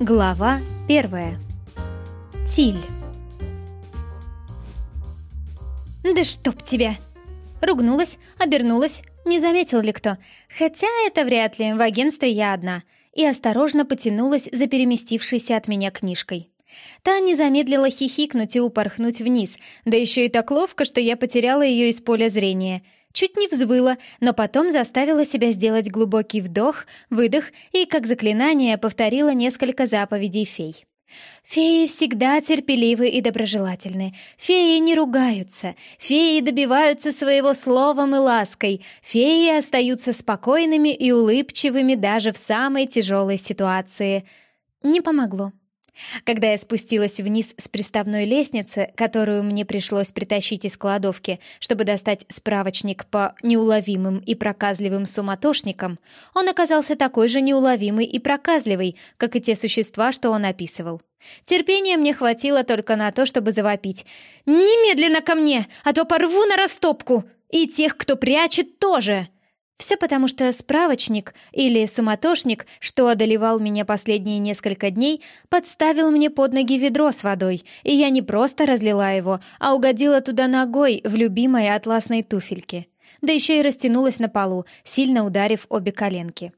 Глава первая. Тиль. «Да чтоб тебя!» Ругнулась, обернулась, не заметил ли кто. Хотя это вряд ли, в агентстве я одна. И осторожно потянулась за переместившейся от меня книжкой. Та не замедлила хихикнуть и упорхнуть вниз, да еще и так ловко, что я потеряла ее из поля зрения — Чуть не взвыла, но потом заставила себя сделать глубокий вдох, выдох и, как заклинание, повторила несколько заповедей фей. Феи всегда терпеливы и доброжелательны. Феи не ругаются. Феи добиваются своего словом и лаской. Феи остаются спокойными и улыбчивыми даже в самой тяжелой ситуации. Не помогло. Когда я спустилась вниз с приставной лестницы, которую мне пришлось притащить из кладовки, чтобы достать справочник по неуловимым и проказливым суматошникам, он оказался такой же неуловимый и проказливый, как и те существа, что он описывал. Терпения мне хватило только на то, чтобы завопить. «Немедленно ко мне, а то порву на растопку! И тех, кто прячет, тоже!» Все потому, что справочник или суматошник, что одолевал меня последние несколько дней, подставил мне под ноги ведро с водой, и я не просто разлила его, а угодила туда ногой в любимой атласной туфельке. Да еще и растянулась на полу, сильно ударив обе коленки.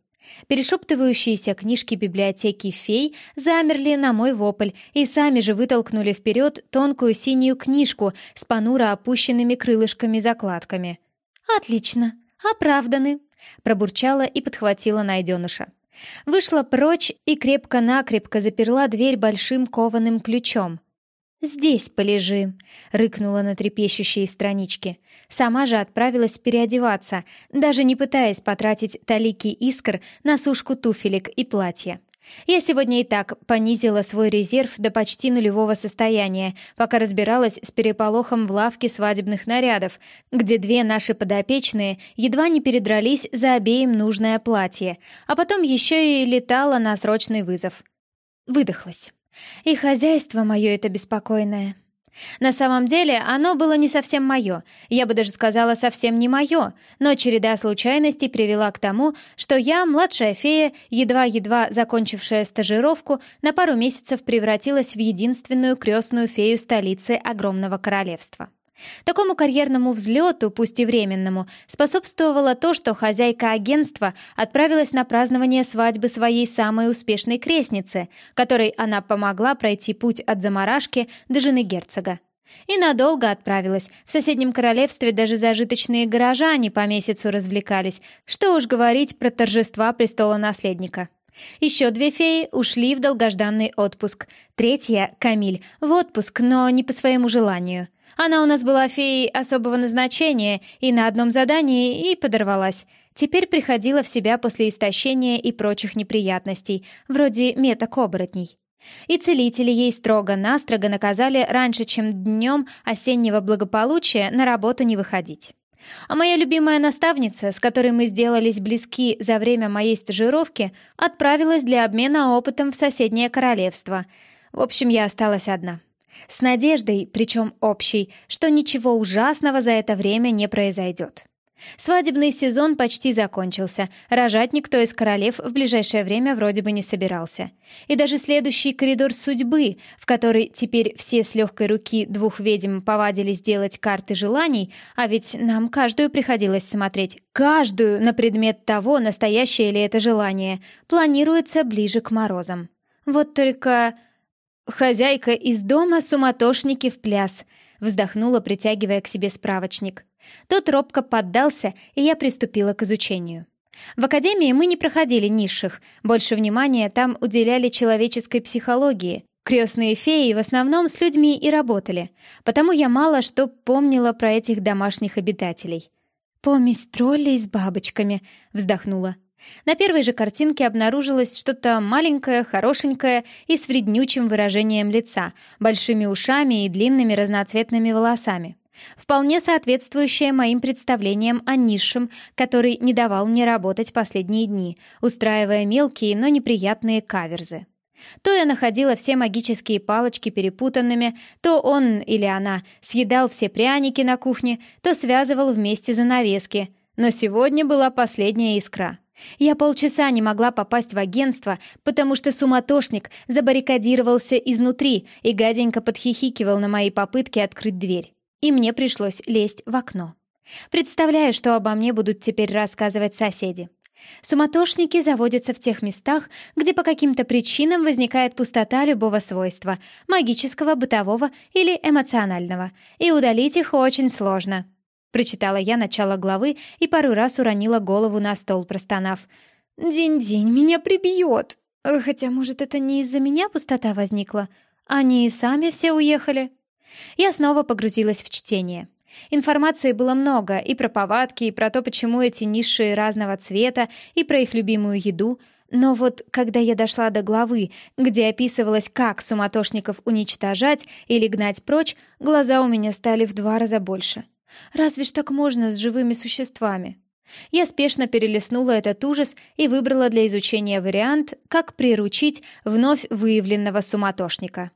Перешептывающиеся книжки библиотеки фей замерли на мой вопль и сами же вытолкнули вперед тонкую синюю книжку с понуро опущенными крылышками-закладками. «Отлично!» «Оправданы», — пробурчала и подхватила найденыша. Вышла прочь и крепко-накрепко заперла дверь большим кованым ключом. «Здесь полежи», — рыкнула на трепещущие странички. Сама же отправилась переодеваться, даже не пытаясь потратить талики искр на сушку туфелек и платья. Я сегодня и так понизила свой резерв до почти нулевого состояния, пока разбиралась с переполохом в лавке свадебных нарядов, где две наши подопечные едва не передрались за обеим нужное платье, а потом еще и летала на срочный вызов. Выдохлась. И хозяйство мое это беспокойное. На самом деле оно было не совсем мое, я бы даже сказала совсем не мое, но череда случайностей привела к тому, что я, младшая фея, едва-едва закончившая стажировку, на пару месяцев превратилась в единственную крестную фею столицы огромного королевства. Такому карьерному взлету, пусть и временному, способствовало то, что хозяйка агентства отправилась на празднование свадьбы своей самой успешной крестницы, которой она помогла пройти путь от заморашки до жены герцога. И надолго отправилась. В соседнем королевстве даже зажиточные горожане по месяцу развлекались. Что уж говорить про торжества престола наследника. Еще две феи ушли в долгожданный отпуск. Третья, Камиль, в отпуск, но не по своему желанию. Она у нас была феей особого назначения и на одном задании и подорвалась. Теперь приходила в себя после истощения и прочих неприятностей, вроде меток оборотней. И целители ей строго-настрого наказали раньше, чем днем осеннего благополучия на работу не выходить. А моя любимая наставница, с которой мы сделались близки за время моей стажировки, отправилась для обмена опытом в соседнее королевство. В общем, я осталась одна. С надеждой, причем общей, что ничего ужасного за это время не произойдет. Свадебный сезон почти закончился, рожать никто из королев в ближайшее время вроде бы не собирался. И даже следующий коридор судьбы, в который теперь все с легкой руки двух ведьм повадились делать карты желаний, а ведь нам каждую приходилось смотреть, каждую на предмет того, настоящее ли это желание, планируется ближе к морозам. Вот только «Хозяйка из дома, суматошники в пляс», — вздохнула, притягивая к себе справочник. Тот робко поддался, и я приступила к изучению. В академии мы не проходили низших, больше внимания там уделяли человеческой психологии. Крестные феи в основном с людьми и работали, потому я мало что помнила про этих домашних обитателей. «Помесь троллей с бабочками», — вздохнула. На первой же картинке обнаружилось что-то маленькое, хорошенькое и с вреднючим выражением лица, большими ушами и длинными разноцветными волосами. Вполне соответствующее моим представлениям о низшем, который не давал мне работать последние дни, устраивая мелкие, но неприятные каверзы. То я находила все магические палочки перепутанными, то он или она съедал все пряники на кухне, то связывал вместе занавески. Но сегодня была последняя искра — Я полчаса не могла попасть в агентство, потому что суматошник забаррикадировался изнутри и гаденько подхихикивал на мои попытки открыть дверь. И мне пришлось лезть в окно. Представляю, что обо мне будут теперь рассказывать соседи. Суматошники заводятся в тех местах, где по каким-то причинам возникает пустота любого свойства — магического, бытового или эмоционального, и удалить их очень сложно. Прочитала я начало главы и пару раз уронила голову на стол, простонав. «День-день, меня прибьет!» Хотя, может, это не из-за меня пустота возникла? Они и сами все уехали. Я снова погрузилась в чтение. Информации было много и про повадки, и про то, почему эти низшие разного цвета, и про их любимую еду. Но вот когда я дошла до главы, где описывалось, как суматошников уничтожать или гнать прочь, глаза у меня стали в два раза больше. Разве ж так можно с живыми существами? Я спешно перелистнула этот ужас и выбрала для изучения вариант, как приручить вновь выявленного суматошника.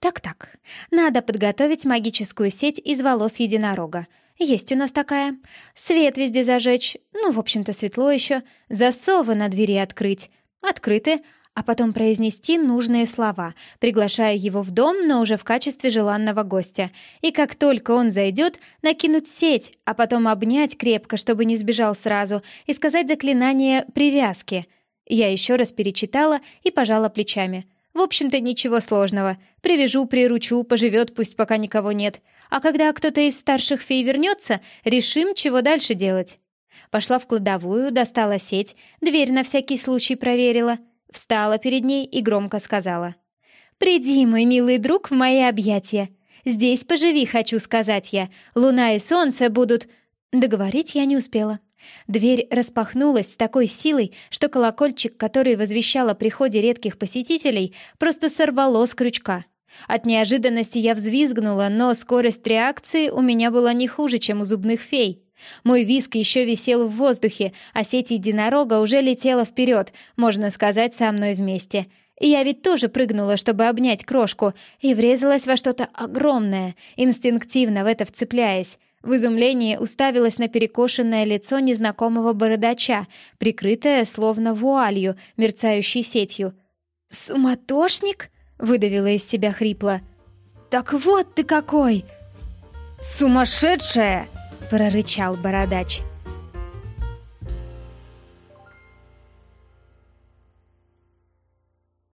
Так-так, надо подготовить магическую сеть из волос единорога. Есть у нас такая. Свет везде зажечь, ну, в общем-то, светло еще. Засовы на двери открыть. Открыты, а потом произнести нужные слова, приглашая его в дом, но уже в качестве желанного гостя. И как только он зайдет, накинуть сеть, а потом обнять крепко, чтобы не сбежал сразу, и сказать заклинание «привязки». Я еще раз перечитала и пожала плечами. В общем-то, ничего сложного. Привяжу, приручу, поживет, пусть пока никого нет. А когда кто-то из старших фей вернется, решим, чего дальше делать. Пошла в кладовую, достала сеть, дверь на всякий случай проверила. Встала перед ней и громко сказала. «Приди, мой милый друг, в мои объятия. Здесь поживи, хочу сказать я. Луна и солнце будут...» Договорить я не успела. Дверь распахнулась с такой силой, что колокольчик, который возвещал о приходе редких посетителей, просто сорвало с крючка. От неожиданности я взвизгнула, но скорость реакции у меня была не хуже, чем у зубных фей. Мой виск еще висел в воздухе, а сеть единорога уже летела вперед, можно сказать, со мной вместе. И я ведь тоже прыгнула, чтобы обнять крошку, и врезалась во что-то огромное, инстинктивно в это вцепляясь. В изумлении уставилась на перекошенное лицо незнакомого бородача, прикрытое словно вуалью, мерцающей сетью. «Суматошник?» — выдавила из себя хрипло. «Так вот ты какой!» «Сумасшедшая!» — прорычал бородач.